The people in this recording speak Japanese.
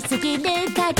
しすぎるか